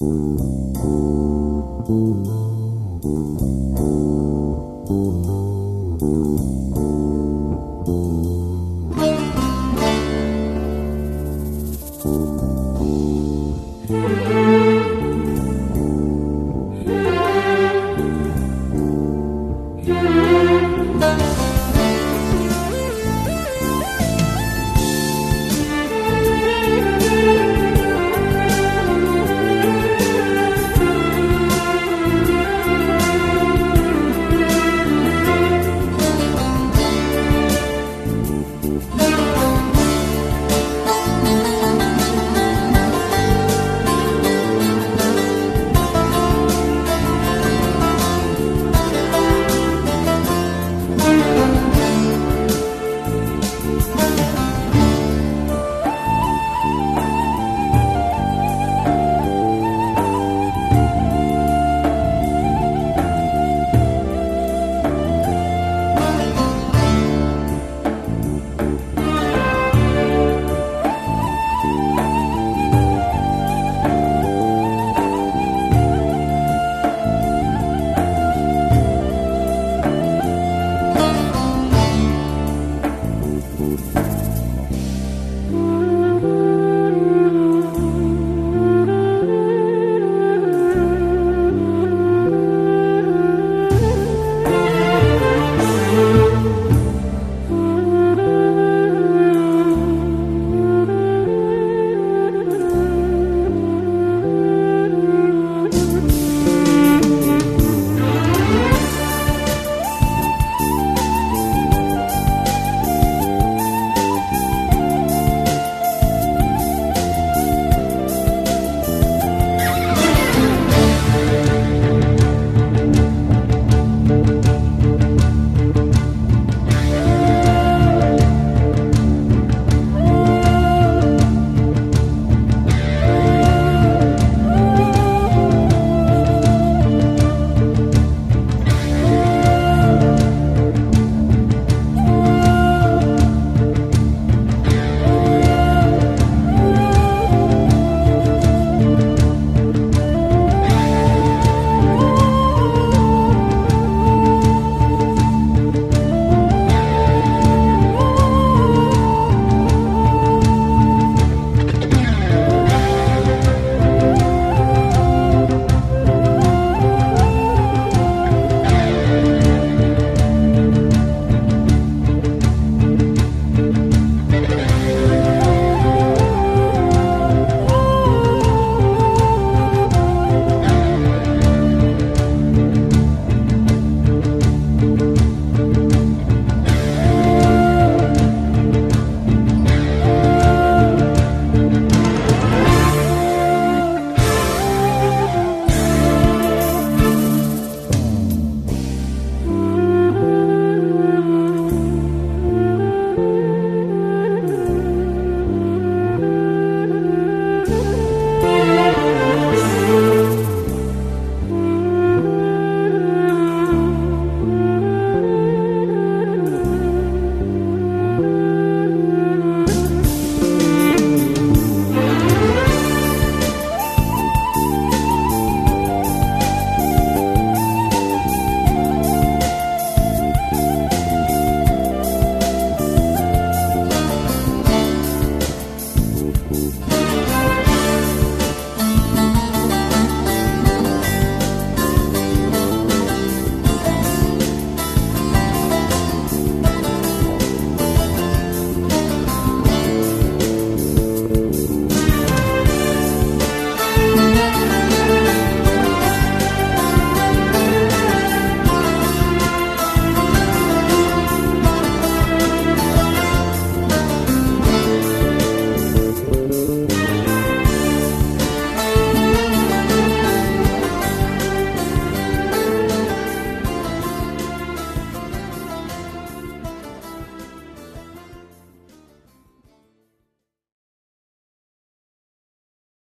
Ooh.